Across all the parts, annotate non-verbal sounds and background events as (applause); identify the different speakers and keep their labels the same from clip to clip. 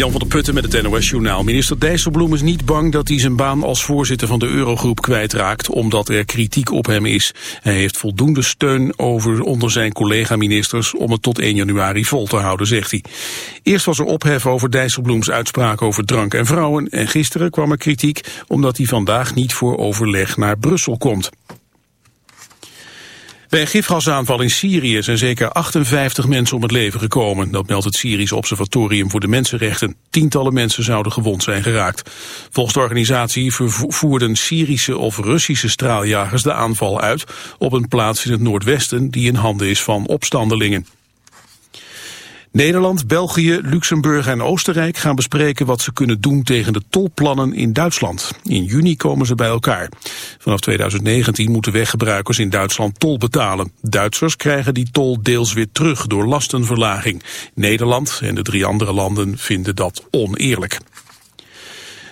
Speaker 1: Jan van der Putten met het NOS-journaal. Minister Dijsselbloem is niet bang dat hij zijn baan als voorzitter van de Eurogroep kwijtraakt, omdat er kritiek op hem is. Hij heeft voldoende steun over onder zijn collega-ministers om het tot 1 januari vol te houden, zegt hij. Eerst was er ophef over Dijsselbloems uitspraak over drank en vrouwen en gisteren kwam er kritiek omdat hij vandaag niet voor overleg naar Brussel komt. Bij een gifgasaanval in Syrië zijn zeker 58 mensen om het leven gekomen. Dat meldt het Syrisch Observatorium voor de Mensenrechten. Tientallen mensen zouden gewond zijn geraakt. Volgens de organisatie voerden Syrische of Russische straaljagers de aanval uit... op een plaats in het noordwesten die in handen is van opstandelingen. Nederland, België, Luxemburg en Oostenrijk gaan bespreken wat ze kunnen doen tegen de tolplannen in Duitsland. In juni komen ze bij elkaar. Vanaf 2019 moeten weggebruikers in Duitsland tol betalen. Duitsers krijgen die tol deels weer terug door lastenverlaging. Nederland en de drie andere landen vinden dat oneerlijk.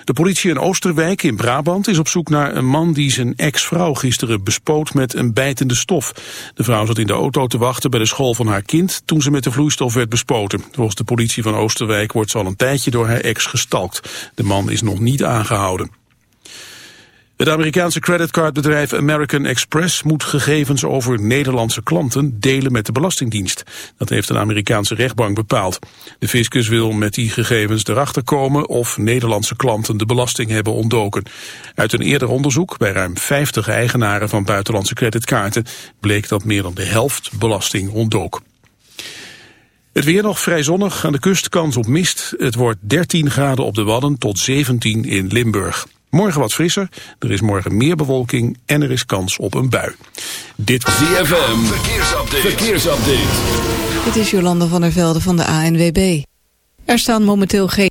Speaker 1: De politie in Oosterwijk in Brabant is op zoek naar een man die zijn ex-vrouw gisteren bespoot met een bijtende stof. De vrouw zat in de auto te wachten bij de school van haar kind toen ze met de vloeistof werd bespoten. Volgens de politie van Oosterwijk wordt ze al een tijdje door haar ex gestalkt. De man is nog niet aangehouden. Het Amerikaanse creditcardbedrijf American Express moet gegevens over Nederlandse klanten delen met de Belastingdienst. Dat heeft een Amerikaanse rechtbank bepaald. De fiscus wil met die gegevens erachter komen of Nederlandse klanten de belasting hebben ontdoken. Uit een eerder onderzoek bij ruim 50 eigenaren van buitenlandse creditkaarten bleek dat meer dan de helft belasting ontdook. Het weer nog vrij zonnig, aan de kust kans op mist. Het wordt 13 graden op de Wadden tot 17 in Limburg. Morgen wat frisser, er is morgen meer bewolking en er is kans op een bui.
Speaker 2: Dit was ZFM, verkeersupdate. verkeersupdate.
Speaker 3: Dit is Jolanda van der Velde van de ANWB. Er staan momenteel geen...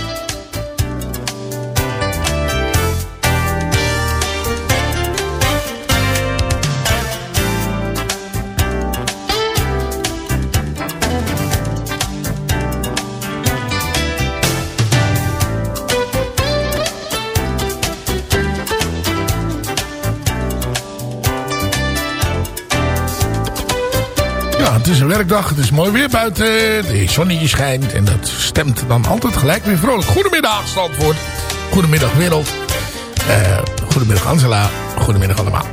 Speaker 4: Is een werkdag. Het is mooi weer buiten. De zonnetje schijnt. En dat stemt dan altijd gelijk weer vrolijk. Goedemiddag, Zandvoort. Goedemiddag, wereld. Eh, goedemiddag, Angela. Goedemiddag allemaal.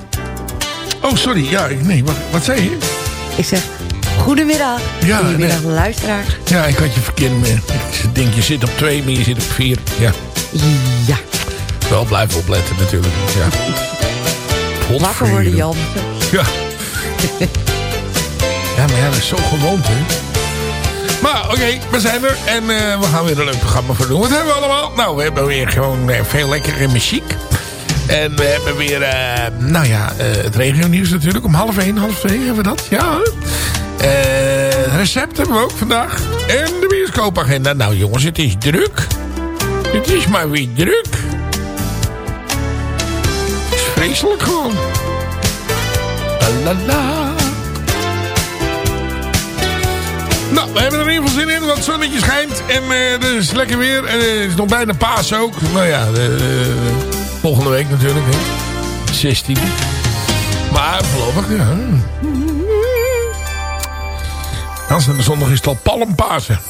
Speaker 4: Oh, sorry. Ja, nee, wat, wat zei je?
Speaker 3: Ik zeg,
Speaker 5: Goedemiddag.
Speaker 4: Ja,
Speaker 5: Goedemiddag,
Speaker 4: nee.
Speaker 5: luisteraars.
Speaker 4: Ja, ik had je verkeerd. maar Ik denk je zit op twee, maar je zit op vier. Ja,
Speaker 5: Ja,
Speaker 4: wel blijven opletten natuurlijk. Ja.
Speaker 5: wakker worden, Jan.
Speaker 4: Ja. (laughs) ja, dat is zo gewoond, hè. Maar oké, we zijn er. En eh, we gaan weer een leuk programma voor doen. Wat hebben we allemaal? Nou, we hebben weer gewoon eh, veel lekkere muziek. En we hebben weer, eh, nou ja, het regionieuws natuurlijk. Om half één, half twee hebben we dat. Ja, recept hebben we ook vandaag. En de bioscoopagenda. Nou jongens, het is druk. Het is maar weer druk. Het is vreselijk gewoon. La la la. Nou, we hebben er in ieder geval zin in, want het zonnetje schijnt. En eh het is lekker weer. En eh, het is nog bijna paas ook. Nou ja, de, de- volgende week natuurlijk. Hè. 16. Maar voorlopig, ja. Aanstaande zondag is het al palmpasen.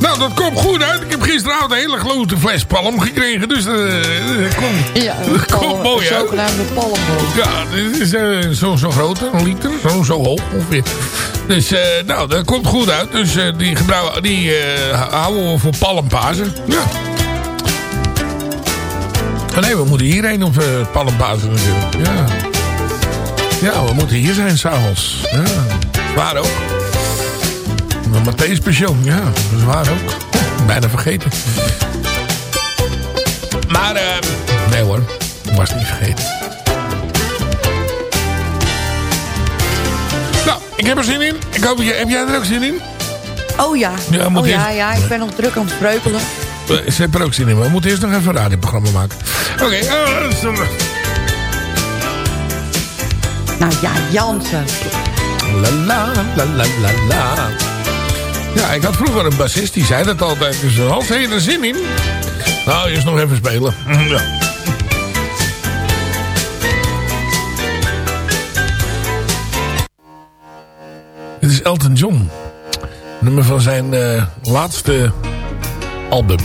Speaker 4: Nou, dat komt goed uit. Ik heb gisteravond een hele grote fles palm gekregen. Dus eh (laughs) dat komt,
Speaker 5: Ja,
Speaker 4: dat komt mooi uit.
Speaker 5: zogenaamde palmboom.
Speaker 4: Ja, dit is eh, zo, zo groot, een liter, zo, zo hoog ongeveer. Dus, nou, dat komt goed uit. Dus die, gebruiken, die houden we voor palmpazen. Ja. Oh, nee, we moeten hierheen op uh, palmpazen natuurlijk. Ja. ja, we moeten hier zijn s'avonds. Ja, waar ook. Een Matthäus pension, ja, dat is waar ook. Bijna vergeten. Maar, eh, nee hoor, was niet vergeten. Nou, ik heb er zin in. Ik hoop, heb jij er ook zin in?
Speaker 5: Oh ja,
Speaker 4: Ja, moet
Speaker 5: oh, ja,
Speaker 4: eerst-
Speaker 5: ja, ik ben nog druk aan het vreukelen.
Speaker 4: Eh, Ze hebben er ook zin in, maar we moeten eerst nog even een radioprogramma maken. Oké, eh,
Speaker 5: Nou ja, Jansen.
Speaker 4: la la la la la la. Ja, ik had vroeger een bassist, die zei dat altijd. Dus heb je er zin in? Nou, eerst nog even spelen. (laughs) Ja. Dit is Elton John. Nummer van zijn eh, laatste album.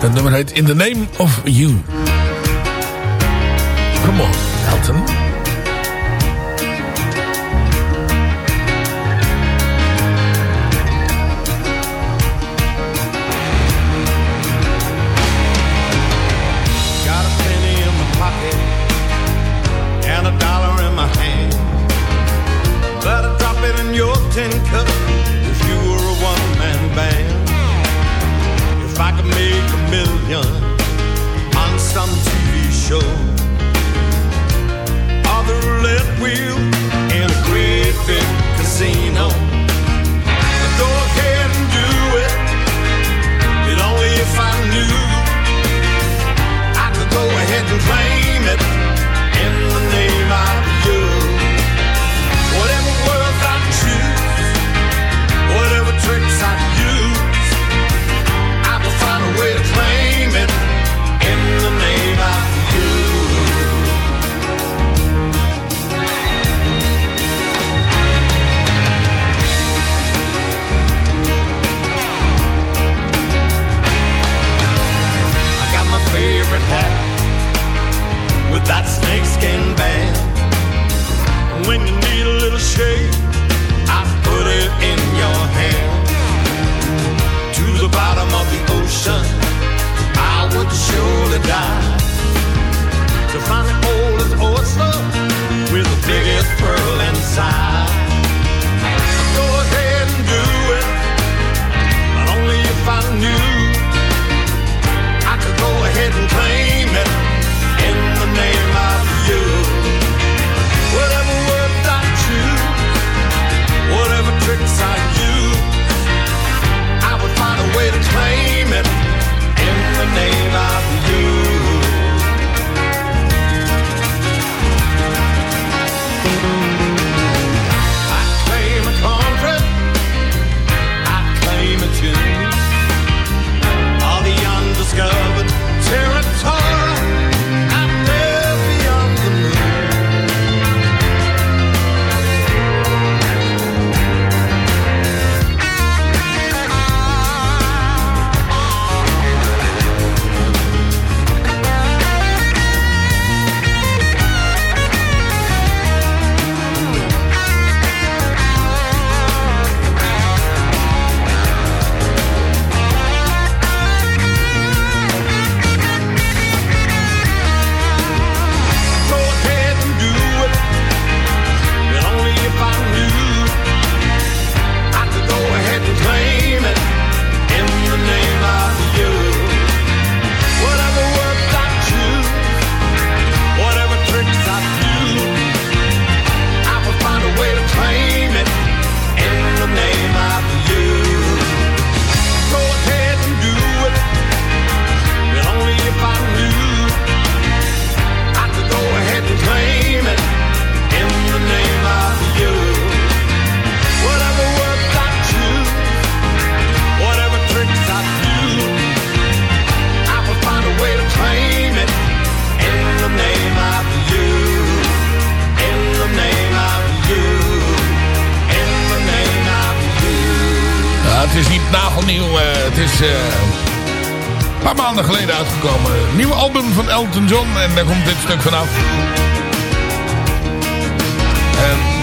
Speaker 4: Het nummer heet In the Name of You. Come on, Elton.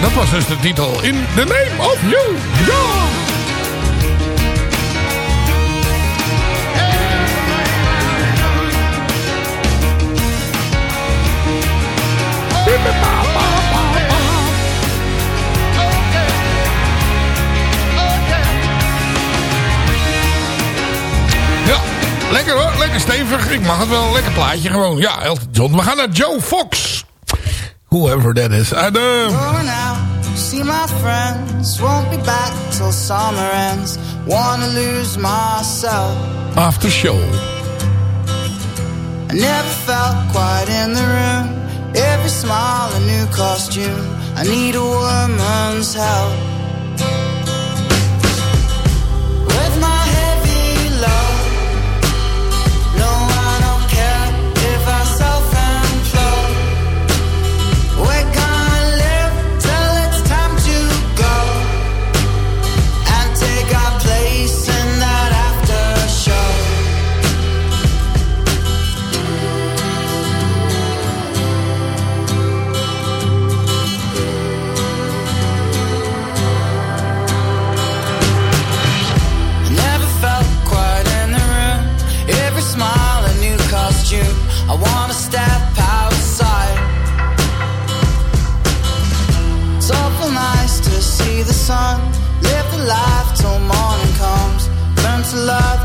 Speaker 4: Dat was dus de titel. In the name of you. Ja! Ja, lekker hoor. Lekker stevig. Ik mag het wel. Lekker plaatje gewoon. Ja, Elton John. We gaan naar Joe Fox. Whoever that is.
Speaker 6: To see my friends. Won't be back till summer ends. Wanna lose myself.
Speaker 4: after show.
Speaker 6: I never felt quite in the room. Every smile a new costume. I need a woman's help. Sun. Live the life till morning comes. Learn to love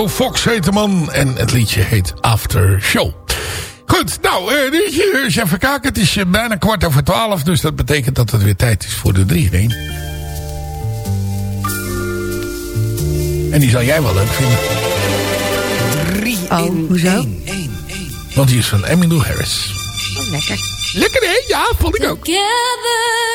Speaker 4: Joe Fox heet de man. En het liedje heet After Show. Goed, nou, eh, dit is eens even kijken. Het is eh, bijna kwart over twaalf. Dus dat betekent dat het weer tijd is voor de 3 in 1. En die zal jij wel leuk vinden.
Speaker 3: Oh, hoezo?
Speaker 4: Want die is van Emmylou Harris.
Speaker 3: lekker.
Speaker 4: Lekker hè? Ja, vond ik ook.
Speaker 7: Together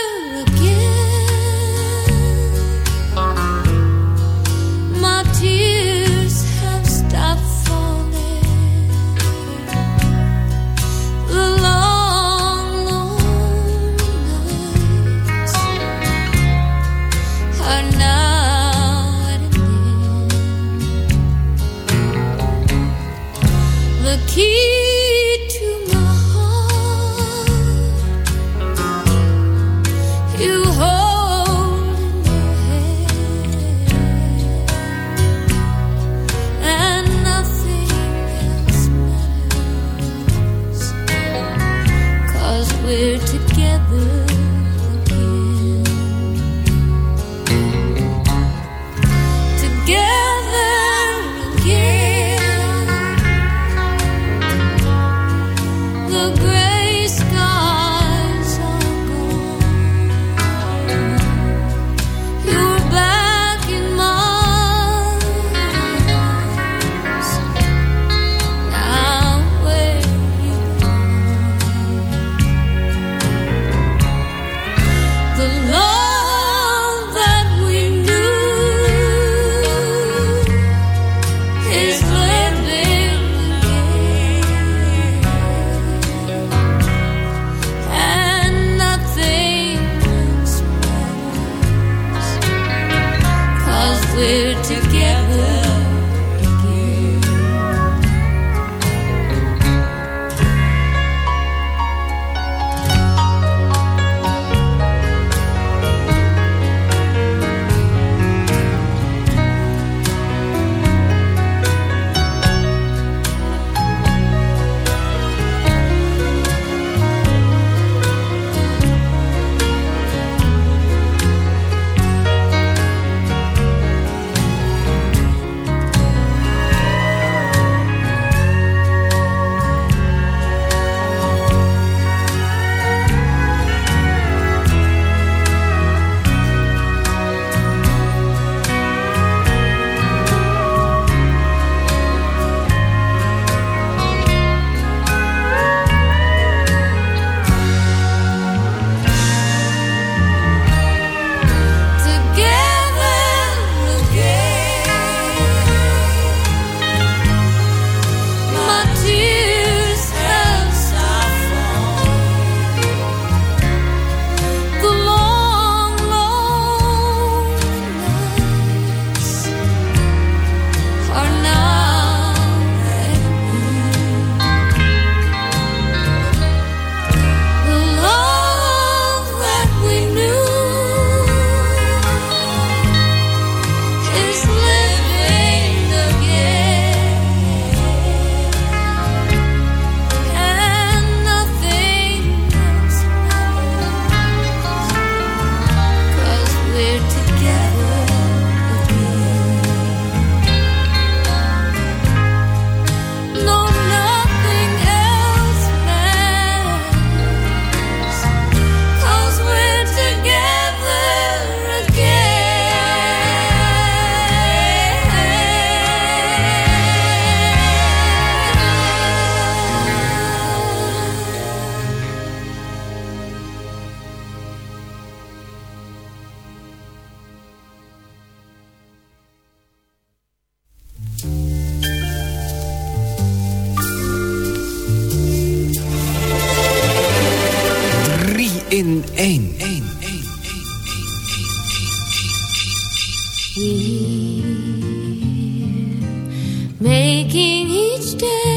Speaker 7: Making each day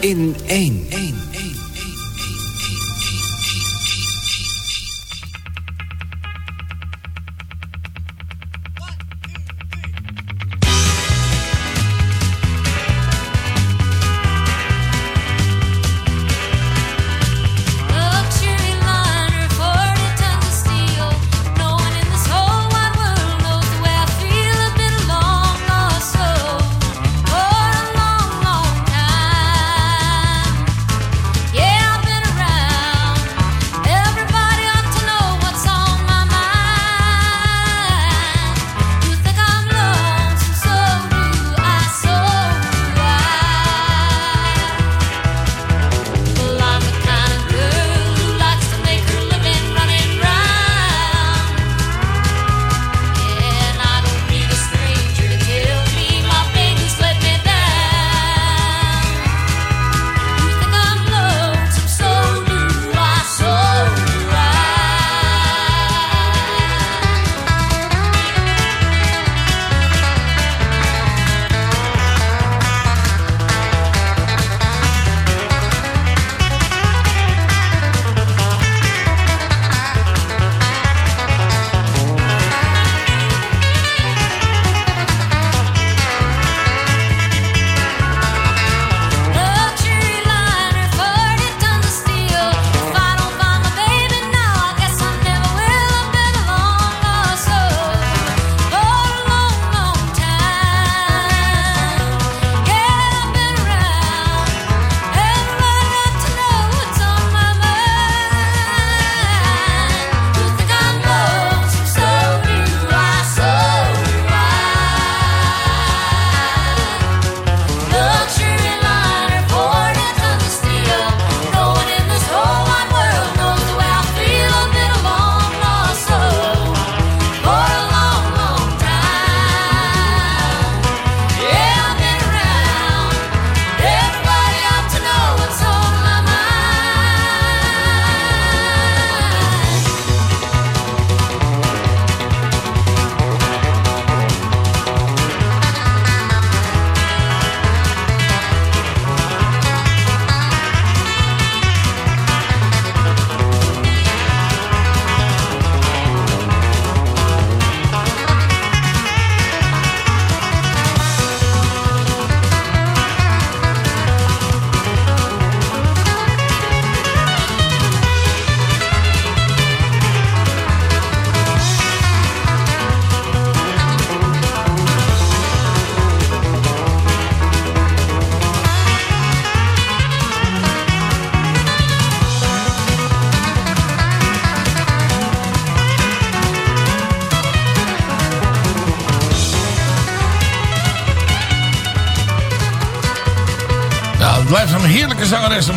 Speaker 7: in één.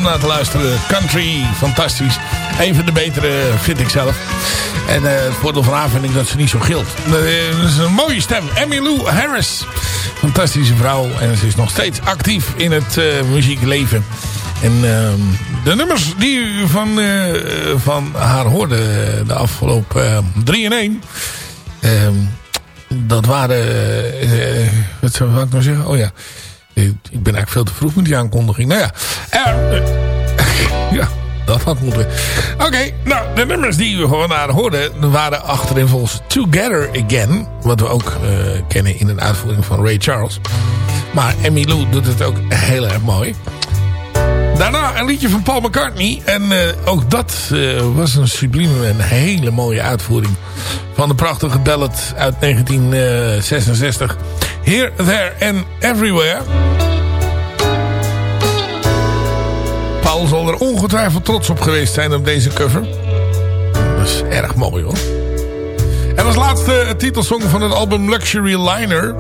Speaker 4: om naar te luisteren. Country, fantastisch. Een van de betere, vind ik zelf. En eh, het voordeel van haar vind ik dat ze niet zo gilt. Eh, dat is een mooie stem. Emmylou Harris. Fantastische vrouw. En ze is nog steeds actief in het eh, muziekleven. En ehm, de nummers die u van, van haar hoorde de afgelopen 3 en 1... dat waren... wat zou ik nou zeggen? Oh ja ben eigenlijk veel te vroeg met die aankondiging. Nou ja, eh, (laughs) ja dat had moeten. Oké, nou, de nummers die we vandaag hoorden... waren achterin volgens Together Again. Wat we ook eh, kennen in een uitvoering van Ray Charles. Maar Emmy Lou doet het ook heel erg mooi. Daarna een liedje van Paul McCartney. En eh, ook dat was een sublieme en hele mooie uitvoering... van de prachtige ballad uit 1966. Here, There and Everywhere. Paul zal er ongetwijfeld trots op geweest zijn op deze cover. Dat is erg mooi hoor. En als laatste titelsong van het album Luxury Liner...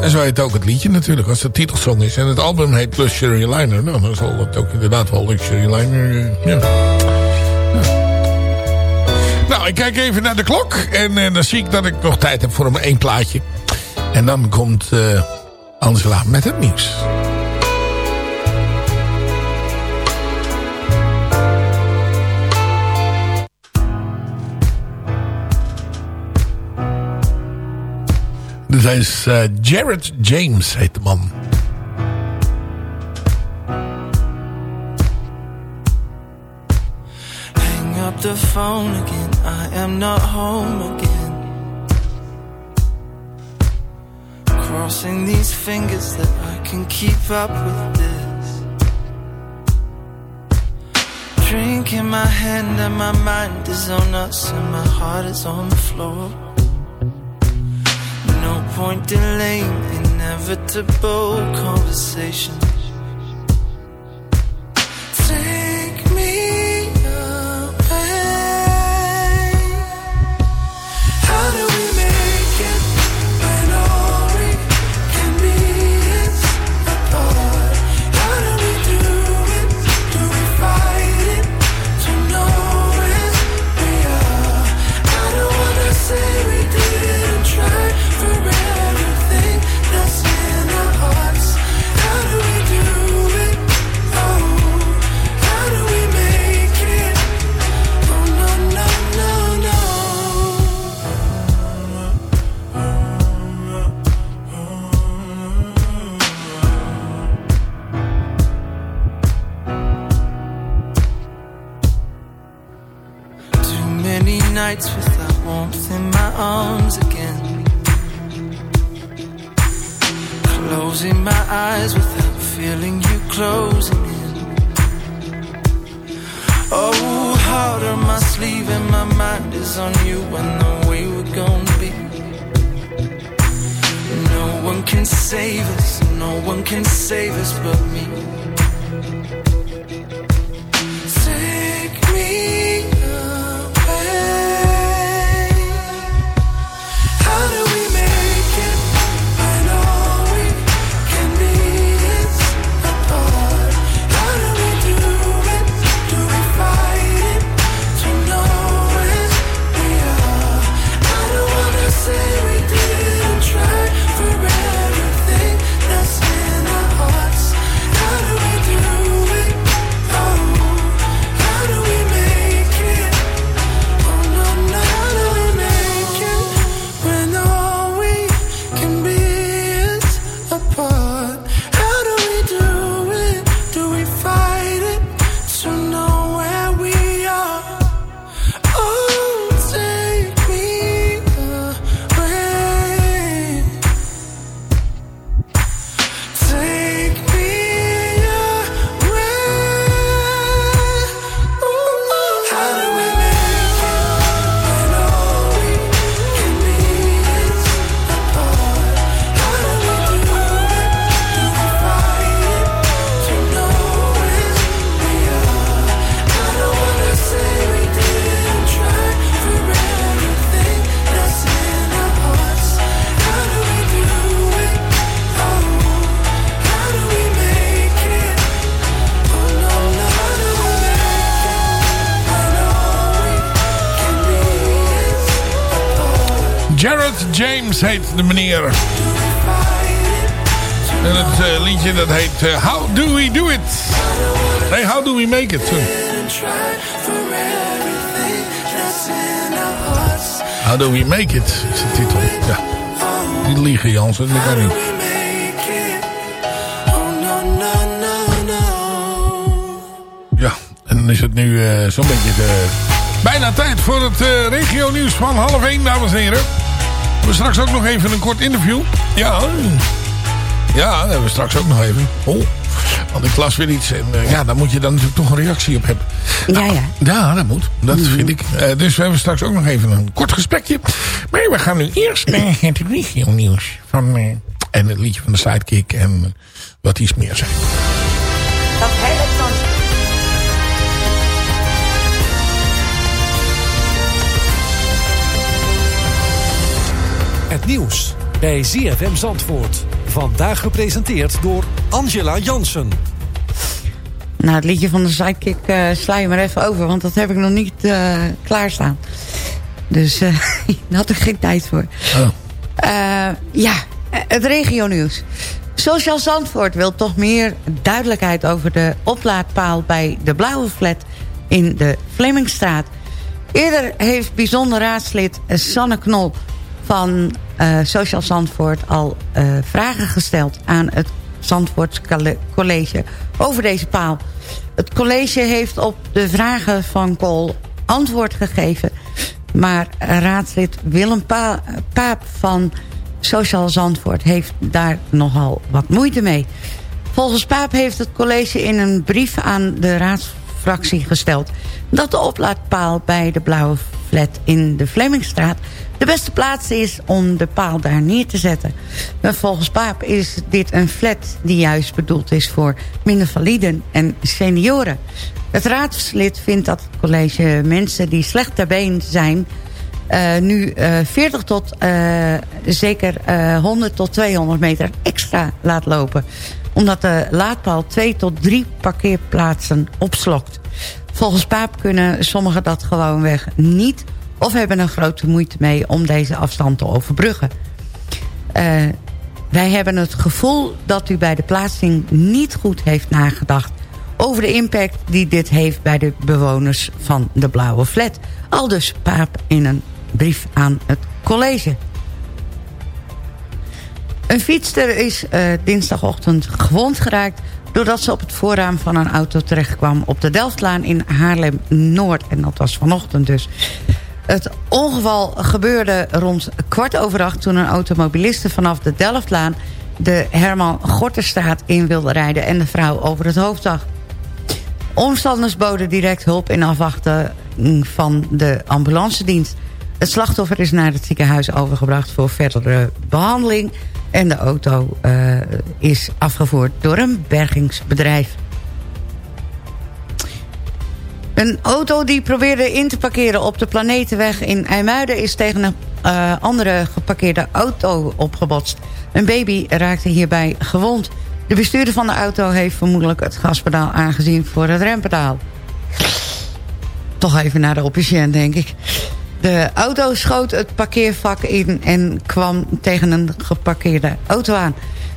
Speaker 4: En zo heet ook het liedje natuurlijk, als het titelsong is. En het album heet Luxury Liner. Nou, dan zal het ook inderdaad wel Luxury Liner... eh, ja. Nou, ik kijk even naar de klok. En eh, dan zie ik dat ik nog tijd heb voor een één plaatje. En dan komt eh, Angela met het nieuws. Dit is eh, Jared James, heet de man.
Speaker 8: Hang up the phone again. I am not home again. Crossing these fingers that I can keep up with this. Drink in my hand and my mind is on us and my heart is on the floor. Point delaying inevitable conversations.
Speaker 4: James heet de meneer. En het eh, liedje dat heet eh, How Do We Do It? Nee, How Do We Make It? How Do We Make It is de titel. Ja. niet liegen, niet. Ja, en dan is het nu eh, zo'n beetje de, bijna tijd voor het regio nieuws van half 1, dames en heren. We hebben straks ook nog even een kort interview. Ja, ja, dat hebben we straks ook nog even. Oh, want ik las weer iets en eh, ja, daar moet je dan natuurlijk toch een reactie op hebben.
Speaker 9: Ja, ja.
Speaker 4: Ja, dat moet. Dat vind ik. Eh, dus we hebben straks ook nog even een kort gesprekje. Maar we gaan nu eerst naar het regio nieuws. Van, eh, en het liedje van de Sidekick en wat iets meer zijn.
Speaker 10: Nieuws bij ZFM Zandvoort. Vandaag gepresenteerd door Angela Jansen.
Speaker 9: Nou, het liedje van de sidekick eh sla je maar even over, want dat heb ik nog niet eh, klaarstaan. Dus eh (laughs) daar had ik geen tijd voor. Eh, ja, het regionieuws. Sociaal Zandvoort wil toch meer duidelijkheid over de oplaadpaal bij de Blauwe Flat in de Flemmingstraat. Eerder heeft bijzonder raadslid Sanne Knol van eh, Sociaal Zandvoort al eh, vragen gesteld aan het Zandvoorts Colle- College over deze paal. Het college heeft op de vragen van Kool antwoord gegeven. Maar raadslid Willem Pa- Paap van Sociaal Zandvoort heeft daar nogal wat moeite mee. Volgens Paap heeft het college in een brief aan de raadsfractie gesteld... dat de oplaadpaal bij de Blauwe Flat in de Flemmingstraat... de beste plaats is om de paal daar neer te zetten. Maar volgens Paap is dit een flat die juist bedoeld is voor minder validen en senioren. Het raadslid vindt dat het college mensen die slecht ter been zijn... eh, nu eh 40 tot eh, zeker eh 100 tot 200 meter extra laat lopen. Omdat de laadpaal 2 tot 3 parkeerplaatsen opslokt. Volgens Paap kunnen sommigen dat gewoonweg niet... of hebben er grote moeite mee om deze afstand te overbruggen. Eh, wij hebben het gevoel dat u bij de plaatsing niet goed heeft nagedacht... over de impact die dit heeft bij de bewoners van de Blauwe Flat. Al dus Paap in een brief aan het college. Een fietster is eh, dinsdagochtend gewond geraakt... doordat ze op het voorraam van een auto terechtkwam... op de Delftlaan in Haarlem-Noord. En dat was vanochtend dus. Het ongeval gebeurde rond kwart over acht... toen een automobiliste vanaf de Delftlaan... de Herman Gorterstraat in wilde rijden... en de vrouw over het hoofd zag. Omstanders boden direct hulp in afwachting van de ambulancedienst. Het slachtoffer is naar het ziekenhuis overgebracht voor verdere behandeling... en de auto eh, is afgevoerd door een bergingsbedrijf. Een auto die probeerde in te parkeren op de Planetenweg in IJmuiden... is tegen een eh, andere geparkeerde auto opgebotst. Een baby raakte hierbij gewond. De bestuurder van de auto heeft vermoedelijk het gaspedaal aangezien voor het rempedaal. Toch even naar de officiën, denk ik. De auto schoot het parkeervak in en kwam tegen een geparkeerde auto aan.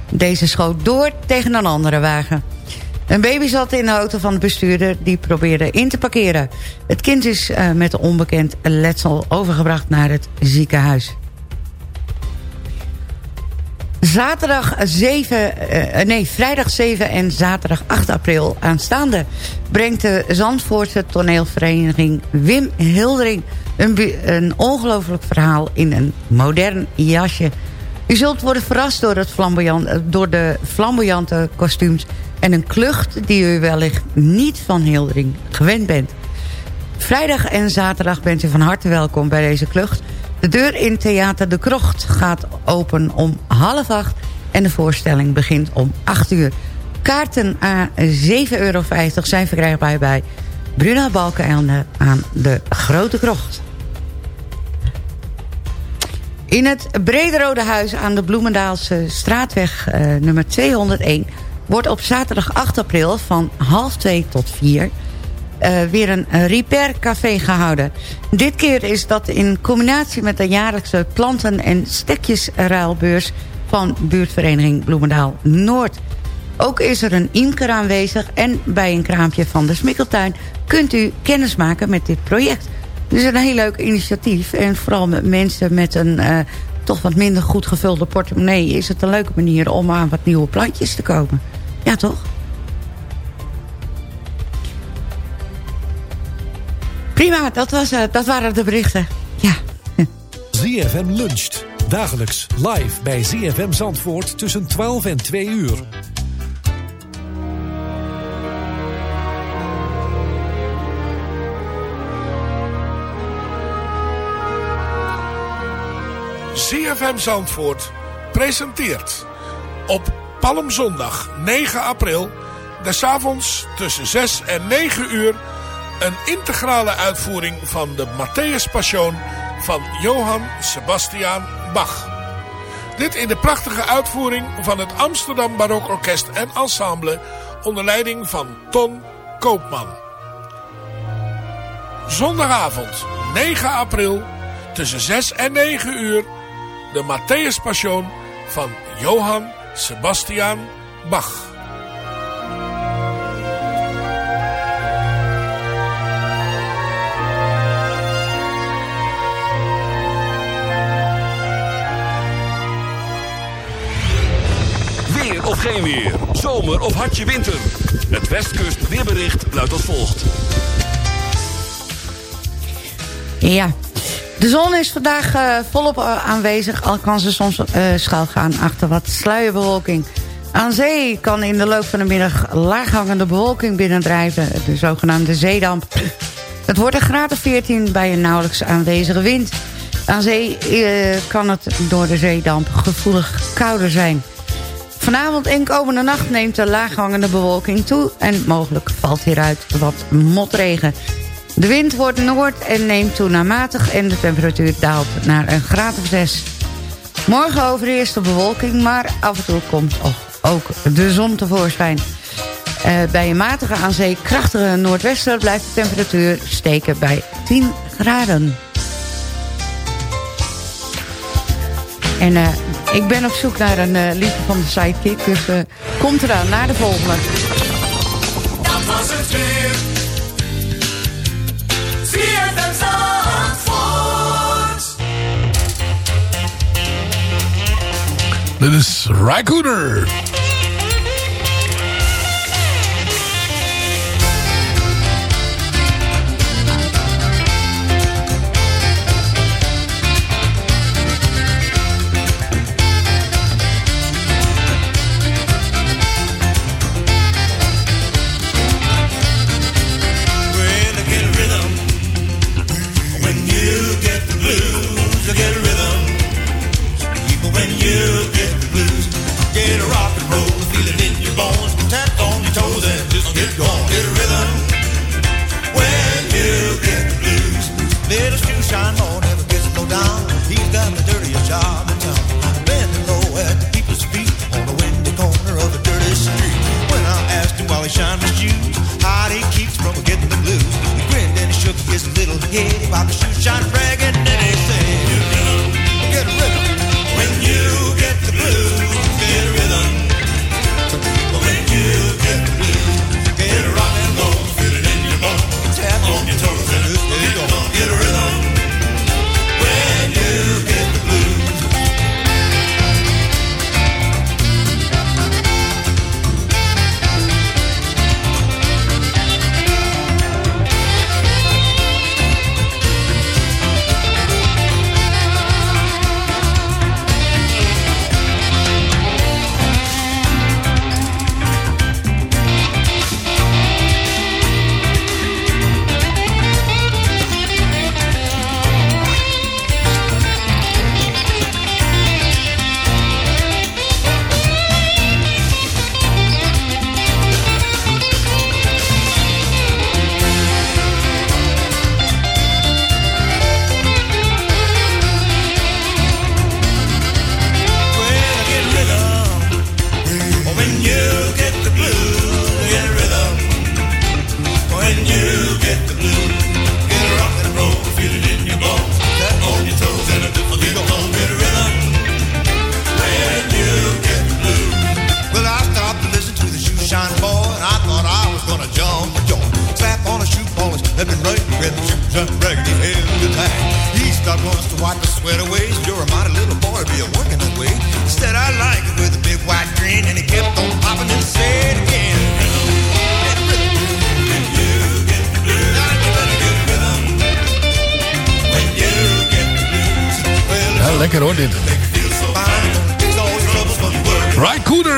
Speaker 9: Deze schoot door tegen een andere wagen. Een baby zat in de auto van de bestuurder die probeerde in te parkeren. Het kind is eh, met onbekend letsel overgebracht naar het ziekenhuis. Zaterdag 7, eh, nee, vrijdag 7 en zaterdag 8 april aanstaande... brengt de Zandvoortse toneelvereniging Wim Hildering... een, een ongelooflijk verhaal in een modern jasje. U zult worden verrast door, het flamboyant, eh, door de flamboyante kostuums... en een klucht die u wellicht niet van Hildering gewend bent. Vrijdag en zaterdag bent u van harte welkom bij deze klucht... De deur in Theater De Krocht gaat open om half acht... en de voorstelling begint om 8 uur. Kaarten aan 7,50 euro zijn verkrijgbaar bij Bruna Balkenende aan de Grote Krocht. In het Brederode Huis aan de Bloemendaalse straatweg eh, nummer 201... wordt op zaterdag 8 april van half 2 tot 4 eh, weer een repair café gehouden. Dit keer is dat in combinatie met de jaarlijkse planten- en stekjesruilbeurs van buurtvereniging Bloemendaal Noord. Ook is er een imker aanwezig en bij een kraampje van de Smikkeltuin kunt u kennis maken met dit project. Het is een heel leuk initiatief en vooral met mensen met een eh, toch wat minder goed gevulde portemonnee... is het een leuke manier om aan wat nieuwe plantjes te komen. Ja, toch? Prima, dat, was, eh, dat waren de berichten. Ja. (laughs)
Speaker 10: ZFM luncht. Dagelijks live bij ZFM Zandvoort tussen 12 en 2 uur.
Speaker 4: ZFM Zandvoort presenteert op Palmzondag 9 april... des avonds tussen 6 en 9 uur... een integrale uitvoering van de Matthäus Passion van Johann Sebastian Bach. Dit in de prachtige uitvoering van het Amsterdam Barokorkest en Ensemble... onder leiding van Ton Koopman. Zondagavond 9 april tussen 6 en 9 uur de Matthäus Passion van Johann Sebastian Bach.
Speaker 2: Weer of geen weer. Zomer of hartje winter. Het Westkust weerbericht luidt als volgt.
Speaker 9: Ja. De zon is vandaag eh, volop eh, aanwezig, al kan ze soms schuil gaan achter wat sluierbewolking. Aan zee kan in de loop van de middag laaghangende bewolking binnendrijven, de zogenaamde zeedamp. Het wordt een graad of 14 bij een nauwelijks aanwezige wind. Aan zee kan het door de zeedamp gevoelig kouder zijn. Vanavond en komende nacht neemt de laaghangende bewolking toe... en mogelijk valt hieruit wat motregen. De wind wordt noord en neemt toe naar matig... en de temperatuur daalt naar een graad of 6. Morgen overeerst de bewolking, maar af en toe komt ook de zon tevoorschijn. Eh, bij een matige aan zee krachtige noordwester... blijft de temperatuur steken bij 10 graden. En eh, ik ben op zoek naar een eh, liedje van de Sidekick. Dus komt eraan, naar de volgende.
Speaker 8: Dat was het weer.
Speaker 4: Dit is Raikkoeder.
Speaker 11: Get a rock and roll, feel it in your bones, tap on your toes and just get going. Get a rhythm. When you get the blues, little shoe shine more, never gets no down. He's got the dirtiest job in town. Bending low at the feet on the windy corner of street. When I asked him while shoes, how he keeps from getting the blues, he grinned and he shook his little head the shine
Speaker 4: lekker hoor,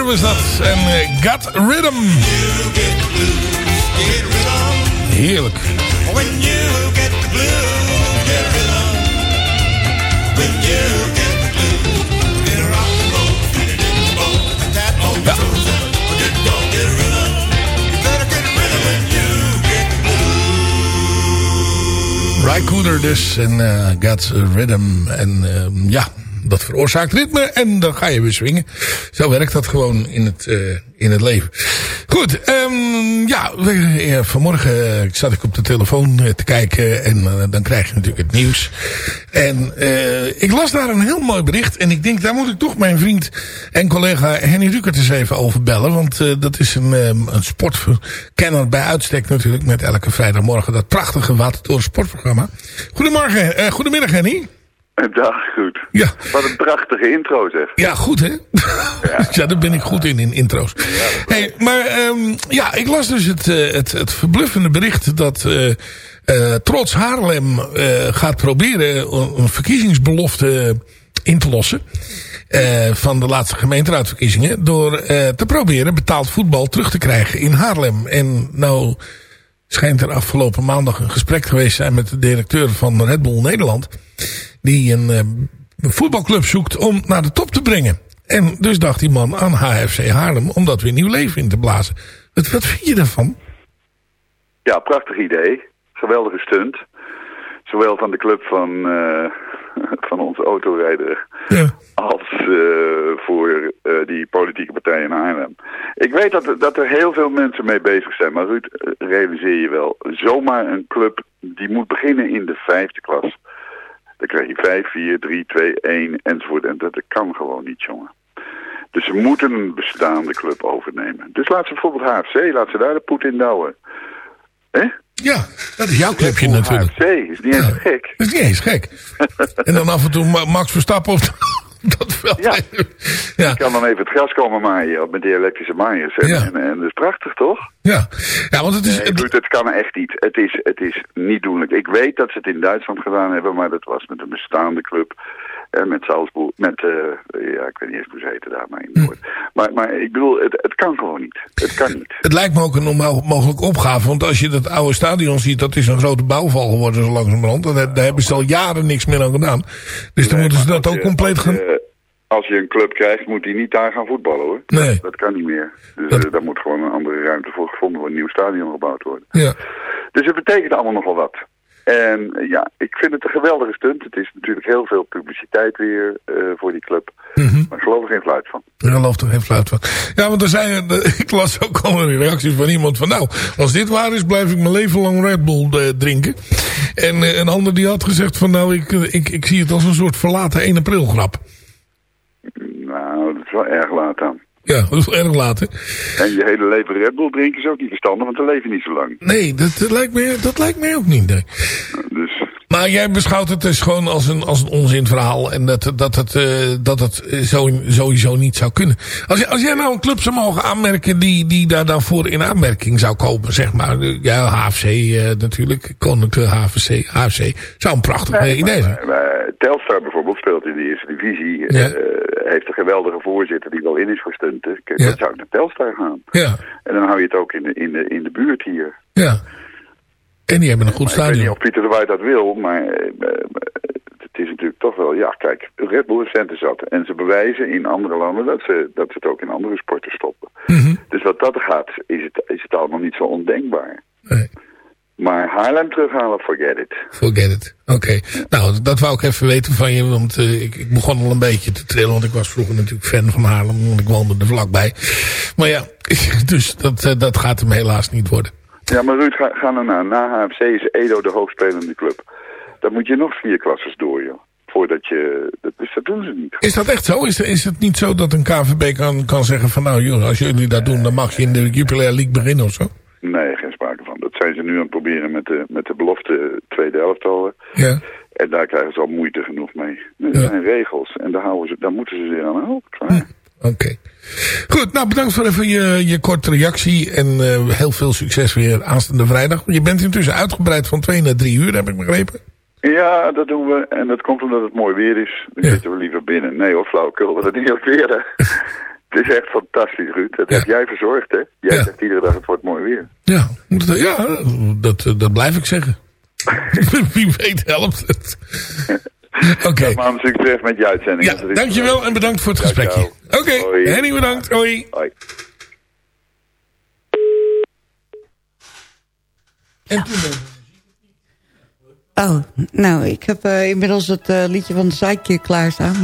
Speaker 4: was dat. En eh, Got Rhythm. Heerlijk.
Speaker 11: When you the get. When you
Speaker 4: Rycooder dus. En eh, Got Rhythm. En eh, ja, dat veroorzaakt ritme. En dan ga je weer swingen. Zo werkt dat gewoon in het, eh, in het leven. Goed, ehm, ja, we- eh, vanmorgen eh, zat ik op de telefoon eh, te kijken en dan krijg je natuurlijk het nieuws. En ik las daar een heel mooi bericht en ik denk, daar moet ik toch mijn vriend en collega Henny Rukert eens even over bellen. Want dat is een, ehm, een sportkenner bij uitstek natuurlijk met elke vrijdagmorgen dat prachtige Watertoren sportprogramma. Goedemorgen, goedemiddag Henny. (laughs)
Speaker 12: Dag, goed.
Speaker 4: Ja.
Speaker 12: Wat een prachtige intro zeg.
Speaker 4: Ja, goed hè? Ja, (laughs) daar ben ik goed in, in intro's. Hey, maar ehm, ja, ik las dus het, eh, het, het verbluffende bericht dat eh, eh, Trots Haarlem eh, gaat proberen een verkiezingsbelofte in te lossen. van de laatste gemeenteraadverkiezingen. Door te proberen betaald voetbal terug te krijgen in Haarlem. En nou schijnt er afgelopen maandag een gesprek geweest te zijn met de directeur van Red Bull Nederland. Die een, eh, een voetbalclub zoekt om naar de top te brengen. En dus dacht die man aan HFC Haarlem om dat weer nieuw leven in te blazen. Wat, wat vind je daarvan?
Speaker 12: Ja, prachtig idee. Geweldige stunt. Zowel van de club van, eh, (laughs) van onze autorijder als eh, voor die politieke partij in Haarlem. Ik weet dat, er- dat er heel veel mensen mee bezig zijn. Maar Ruud, realiseer je wel. Zomaar een club die moet beginnen in de vijfde klas. Dan krijg je 5, 4, 3, 2, 1 enzovoort. En dat, kan gewoon niet, jongen. Dus ze moeten een bestaande club overnemen. Dus laat ze bijvoorbeeld HFC, laat ze daar de poet in douwen. Hè?
Speaker 4: Ja, dat is jouw clubje natuurlijk.
Speaker 12: HFC is niet eens gek.
Speaker 4: Dat is niet eens gek. en dan af en toe Ma- Max Verstappen op (laughs) dat veld.
Speaker 12: Ja. Je kan dan even het gras komen maaien met die elektrische maaiers. En, en, en dat is prachtig, toch?
Speaker 4: Ja, ja want het is...
Speaker 12: Nee, Ruud, het kan echt niet. Het is, het is niet doenlijk. Ik weet dat ze het in Duitsland gedaan hebben, maar dat was met een bestaande club. En met Salzburg, met, eh, ja, ik weet niet eens hoe ze heten daar, maar in het woord. Maar, maar ik bedoel, het, het kan gewoon niet. Het kan niet.
Speaker 4: Het lijkt me ook een onmogelijke opgave. Want als je dat oude stadion ziet, dat is een grote bouwval geworden zo langzamerhand. Daar, daar hebben ze al jaren niks meer aan gedaan. Dus dan moeten ze dat ook compleet gaan...
Speaker 12: Eh, als je een club krijgt, moet die niet daar gaan voetballen, hoor.
Speaker 4: Nee.
Speaker 12: Dat kan niet meer. Dus eh, daar moet gewoon een andere ruimte voor gevonden worden. Een nieuw stadion gebouwd worden.
Speaker 4: Ja.
Speaker 12: Dus het betekent allemaal nogal wat. En eh, ja, ik vind het een geweldige stunt. Het is natuurlijk heel veel publiciteit weer eh, voor die club. Maar ik geloof er geen fluit van.
Speaker 4: Ik geloof er geen fluit van. Ja, want er zijn, eh, (laughs) ik las ook al een reactie van iemand van... nou, als dit waar is, blijf ik mijn leven lang Red Bull drinken. En een ander die had gezegd van... nou, ik, ik, ik zie het als een soort verlaten 1 april grap.
Speaker 12: Nou, dat is wel erg laat aan.
Speaker 4: Ja, dat is wel erg laat, hè?
Speaker 12: En je hele leven Red Bull drinken is ook niet verstandig, want dan leef je niet zo lang.
Speaker 4: Nee, dat, dat lijkt, me, dat lijkt mij ook niet. Nee.
Speaker 12: Dus...
Speaker 4: Maar jij beschouwt het dus gewoon als een, als een onzinverhaal. En dat, dat het, eh, dat het eh, zo, sowieso niet zou kunnen. Als, jij- als jij nou een club zou mogen aanmerken die, die daar dan voor in aanmerking zou komen. Zeg maar, eh, ja, HFC eh, natuurlijk. Koninklijke HFC, HFC. Zou een prachtig idee zijn.
Speaker 12: Eh, Telstar bijvoorbeeld speelt in de eerste divisie.
Speaker 4: Ja.
Speaker 12: heeft een geweldige voorzitter die wel in is voor stunten.
Speaker 4: Ja.
Speaker 12: Dat zou ik naar Telstar gaan.
Speaker 4: Ja,
Speaker 12: En dan hou je het ook in de, in de, in de buurt hier.
Speaker 4: ja. En die hebben een goed
Speaker 12: Maar ik weet niet
Speaker 4: stadion.
Speaker 12: of Pieter de Waard dat wil, maar eh, eh, het is natuurlijk toch wel... Ja, kijk, Red Bull heeft centen zat. En ze bewijzen in andere landen dat ze, dat ze het ook in andere sporten stoppen.
Speaker 4: Mhm.
Speaker 12: Dus wat dat gaat, is het, is het allemaal niet zo ondenkbaar.
Speaker 4: Nee.
Speaker 12: Maar Haarlem terughalen, forget it.
Speaker 4: Forget it. Oké. Nou, dat wou ik even weten van je. Want eh, ik, ik begon al een beetje te trillen. Want ik was vroeger natuurlijk fan van Haarlem. Want ik woonde er vlakbij. Maar ja, (laughs) dus dat, dat gaat hem helaas niet worden.
Speaker 12: Ja, maar Ruud, ga, ga nou naar. Na HFC is Edo de hoogspelende club. Dan moet je nog vier klasses door, joh. Voordat je... Dat, dus dat doen ze niet.
Speaker 4: Is dat echt zo? Is, is het niet zo dat een KVB kan, kan zeggen van... Nou joh, als jullie dat doen, dan mag je in de Jupiler League beginnen of zo?
Speaker 12: Nee, geen sprake van. Dat zijn ze nu aan het proberen met de, met de belofte tweede elftallen.
Speaker 4: Ja.
Speaker 12: En daar krijgen ze al moeite genoeg mee. Er zijn regels en daar, houden ze, daar moeten ze zich aan houden. Klaar.
Speaker 4: Oké. Goed, nou bedankt voor even je, je korte reactie. En eh, heel veel succes weer aanstaande vrijdag. Je bent intussen uitgebreid van twee naar drie uur, heb ik begrepen.
Speaker 12: Ja, dat doen we. En dat komt omdat het mooi weer is. Dan zitten we liever binnen. Nee hoor. Dat is niet ook weer. (laughs) het is echt fantastisch, Ruud. Dat heb jij verzorgd, hè? Jij zegt iedere dag het wordt mooi weer.
Speaker 4: Ja, het- ja dat, eh, dat blijf ik zeggen. (laughs) (laughs) Wie weet helpt het. (laughs) Oké.
Speaker 12: Maar succes met je uitzending.
Speaker 4: Ja, dankjewel en bedankt voor het gesprekje. Oké, Henny bedankt. Hoi.
Speaker 12: Hoi.
Speaker 4: En toen
Speaker 9: Oh, nou, ik heb eh, inmiddels het eh, liedje van de Sidekick klaarstaan.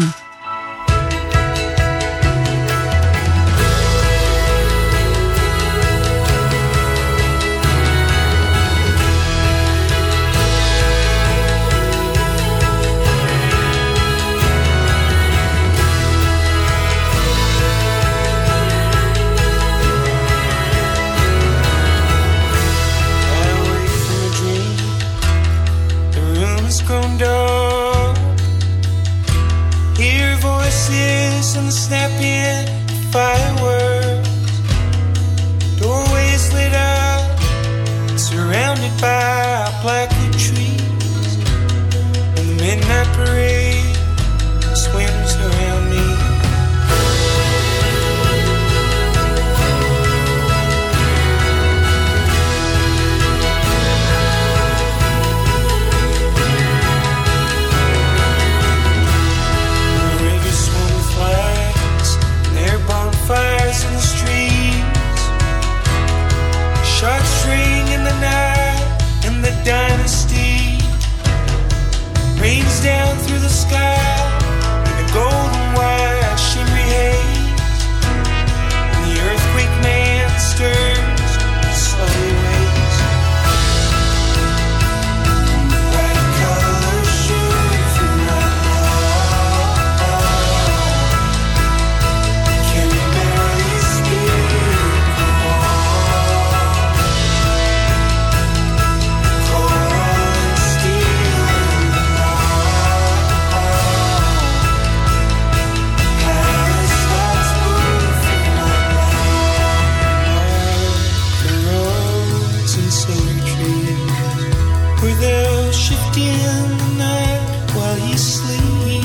Speaker 13: In the night while you sleep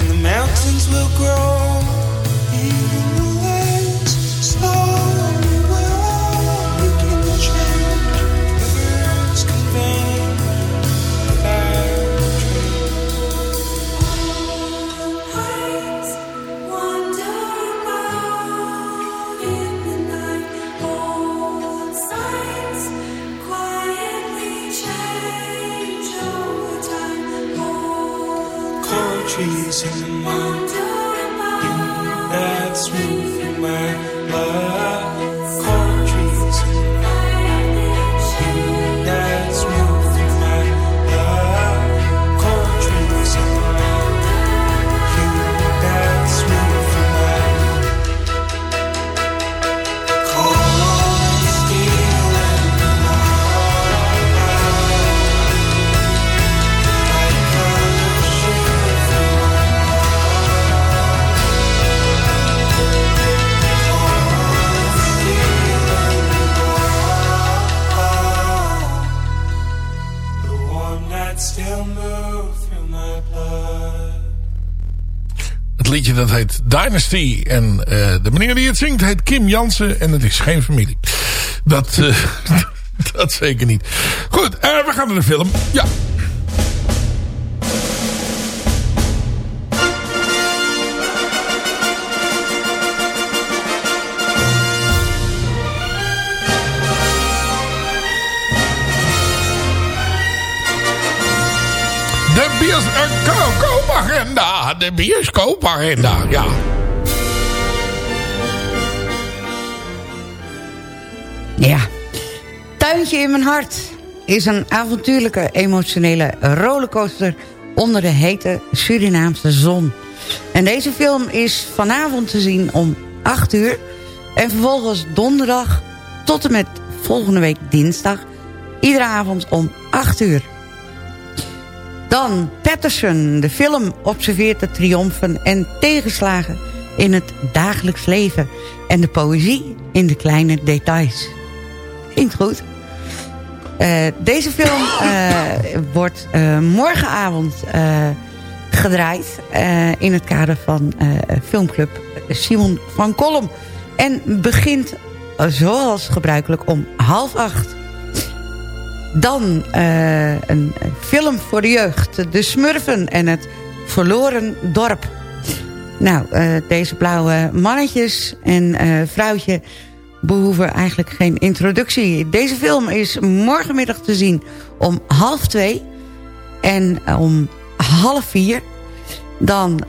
Speaker 13: and the mountains will grow
Speaker 4: Dynasty. En eh, de meneer die het zingt heet Kim Jansen. En het is geen familie. Dat, eh, (laughs) dat zeker niet. Goed, eh, we gaan naar de film. Ja. De bioscoopagenda. De bioscoopagenda, ja.
Speaker 9: Ja. Tuintje in mijn hart is een avontuurlijke, emotionele rollercoaster onder de hete Surinaamse zon. En deze film is vanavond te zien om 8 uur. En vervolgens donderdag tot en met volgende week dinsdag. Iedere avond om 8 uur. Dan Patterson. De film observeert de triomfen en tegenslagen in het dagelijks leven. En de poëzie in de kleine details. Klinkt goed. Eh, deze film eh, wordt eh, morgenavond gedraaid... in het kader van filmclub Simon van Kolm. En begint zoals gebruikelijk om half acht. Dan eh, een film voor de jeugd. De Smurfen en het Verloren Dorp. Nou, eh, deze blauwe mannetjes en eh, vrouwtje behoeven eigenlijk geen introductie. Deze film is morgenmiddag te zien om half twee en om half vier. Dan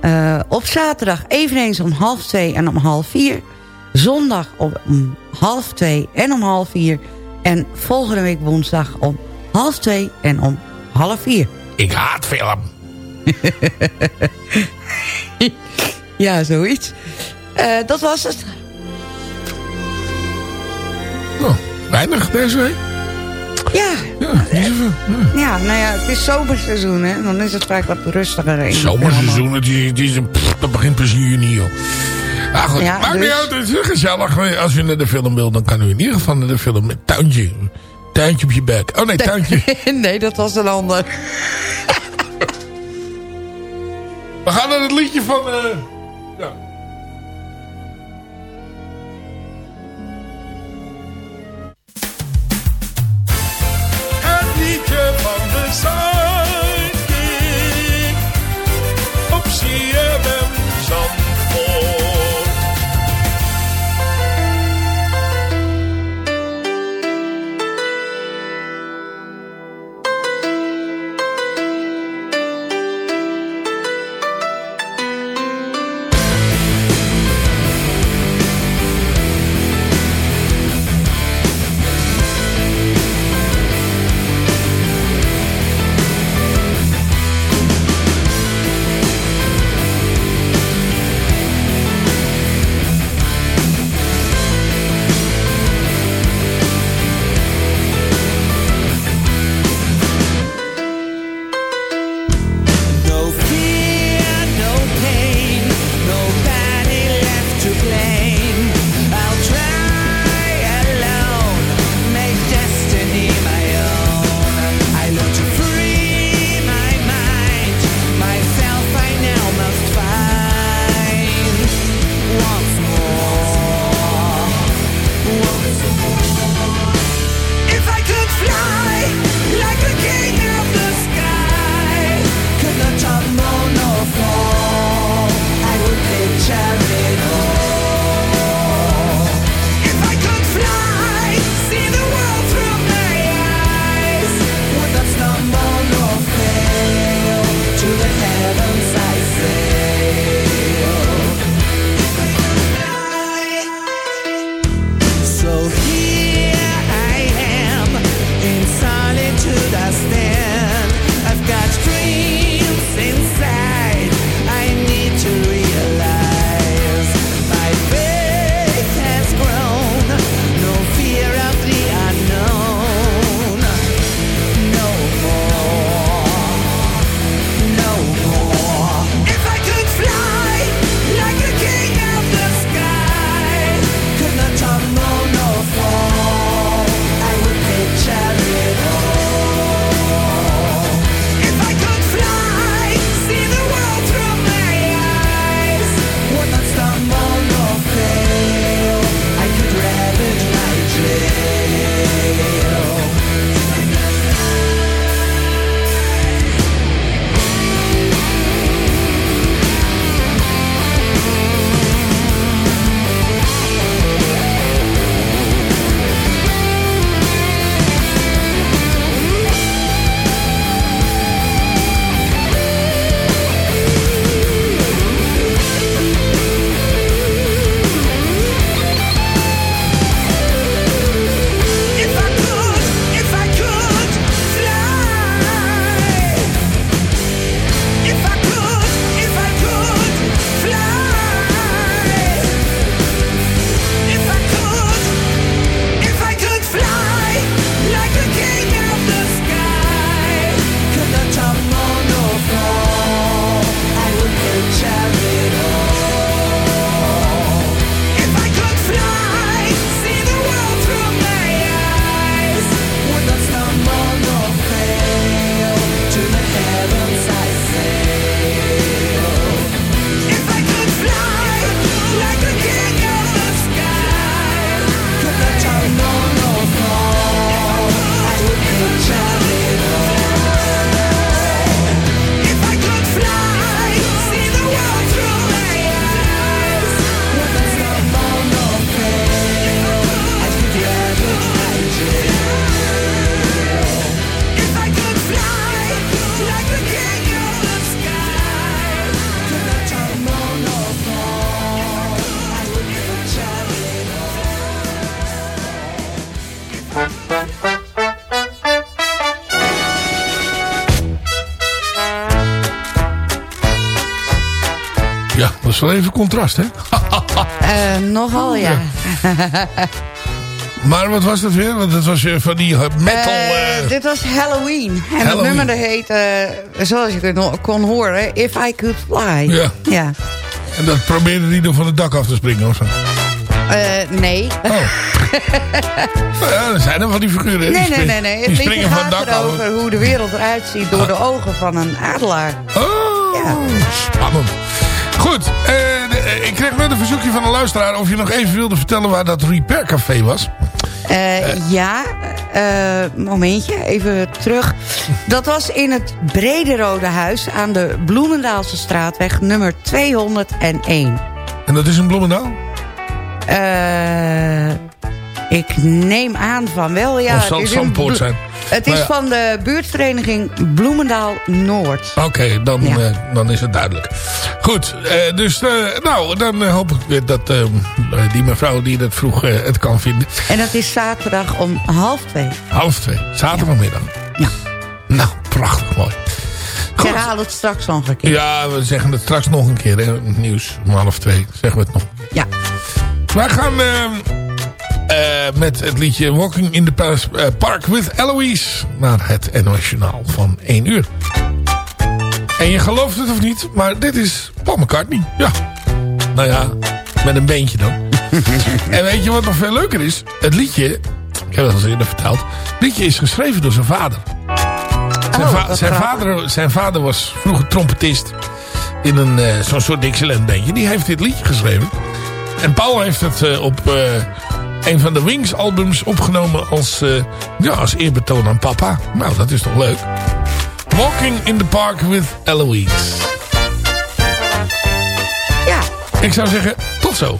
Speaker 9: op zaterdag eveneens om half twee en om half vier. Zondag om half twee en om half vier. En volgende week woensdag om half twee en om half vier.
Speaker 4: Ik haat film. (laughs)
Speaker 9: Ja, zoiets. Eh, dat was het.
Speaker 4: Oh, weinig deze week.
Speaker 9: Ja.
Speaker 4: Ja. Ja.
Speaker 9: Ja, nou ja, het is zomerseizoen, hè. Dan is het vaak wat rustiger. in-
Speaker 4: Zomerseizoen, het is, het is een, pff, dat begint pas in juni, joh. Ah, goed,
Speaker 9: Ja,
Speaker 4: maakt niet
Speaker 9: dus-
Speaker 4: uit, het is gezellig. Als u naar de film wil, dan kan u in ieder geval naar de film met tuintje. Tuintje op je bek. Oh nee, tuintje. (laughs)
Speaker 9: nee, dat was een ander. (laughs)
Speaker 4: We gaan naar het liedje van... eh, ja. Het liedje van de Zuidkiek. Is wel even contrast, hè? (laughs)
Speaker 9: Eh, nogal, ja.
Speaker 4: Maar wat was dat weer? Want dat was van die metal...
Speaker 9: Eh,
Speaker 4: eh,
Speaker 9: dit was Halloween. En het nummer dat heet, zoals je kon, kon horen, If I Could Fly.
Speaker 4: Ja.
Speaker 9: Ja.
Speaker 4: En dat probeerde hij door van het dak af te springen of zo.
Speaker 9: Eh, nee.
Speaker 4: Oh. (laughs) Nou ja, er zijn er van die figuren. die
Speaker 9: Nee, nee,
Speaker 4: springen-
Speaker 9: nee, nee.
Speaker 4: Die
Speaker 9: Het liedje
Speaker 4: van
Speaker 9: gaat
Speaker 4: dak af.
Speaker 9: erover hoe de wereld eruit ziet door de ogen van een adelaar.
Speaker 4: Oh, spannend. Goed, eh, eh, ik kreeg net een verzoekje van een luisteraar... of je nog even wilde vertellen waar dat Repair Café was.
Speaker 9: Eh, ja, momentje, even terug. Dat was in het Brede Rode Huis aan de Bloemendaalse straatweg nummer 201.
Speaker 4: En dat is in Bloemendaal?
Speaker 9: Eh, ik neem aan van wel, ja.
Speaker 4: Of zal het Zandpoort zijn?
Speaker 9: Het
Speaker 4: Nou
Speaker 9: is
Speaker 4: ja.
Speaker 9: van de buurtvereniging Bloemendaal Noord.
Speaker 4: Oké, dan,
Speaker 9: Ja.
Speaker 4: eh, dan is het duidelijk. Goed, eh, dus eh, nou, dan hoop ik weer dat die mevrouw die dat vroeg het kan vinden.
Speaker 9: En dat is zaterdag om half twee.
Speaker 4: Half twee, zaterdagmiddag.
Speaker 9: Ja.
Speaker 4: Nou, prachtig mooi.
Speaker 9: Ik herhaal het straks nog een keer.
Speaker 4: Ja, we zeggen het straks nog een keer, hè. Nieuws om half twee, zeggen we het nog.
Speaker 9: Ja.
Speaker 4: Wij gaan eh, met het liedje Walking in the Pas- eh, Park with Eloise naar het NOS Journaal van 1 uur. En je gelooft het of niet, maar dit is Paul McCartney. Ja. Nou ja, met een beentje dan. (laughs) en weet je wat nog veel leuker is? Het liedje, ik heb het al eens eerder verteld. Het liedje is geschreven door zijn vader. Zijn, va-
Speaker 9: wat
Speaker 4: zijn, vader, zijn vader was vroeger trompetist in een eh, zo'n soort Dixieland bandje. Die heeft dit liedje geschreven. En Paul heeft het op een van de Wings albums opgenomen als, eh, ja, als eerbetoon aan papa. Nou, dat is toch leuk. Walking in the Park with Eloise.
Speaker 9: Ja.
Speaker 4: Ik zou zeggen, tot zo.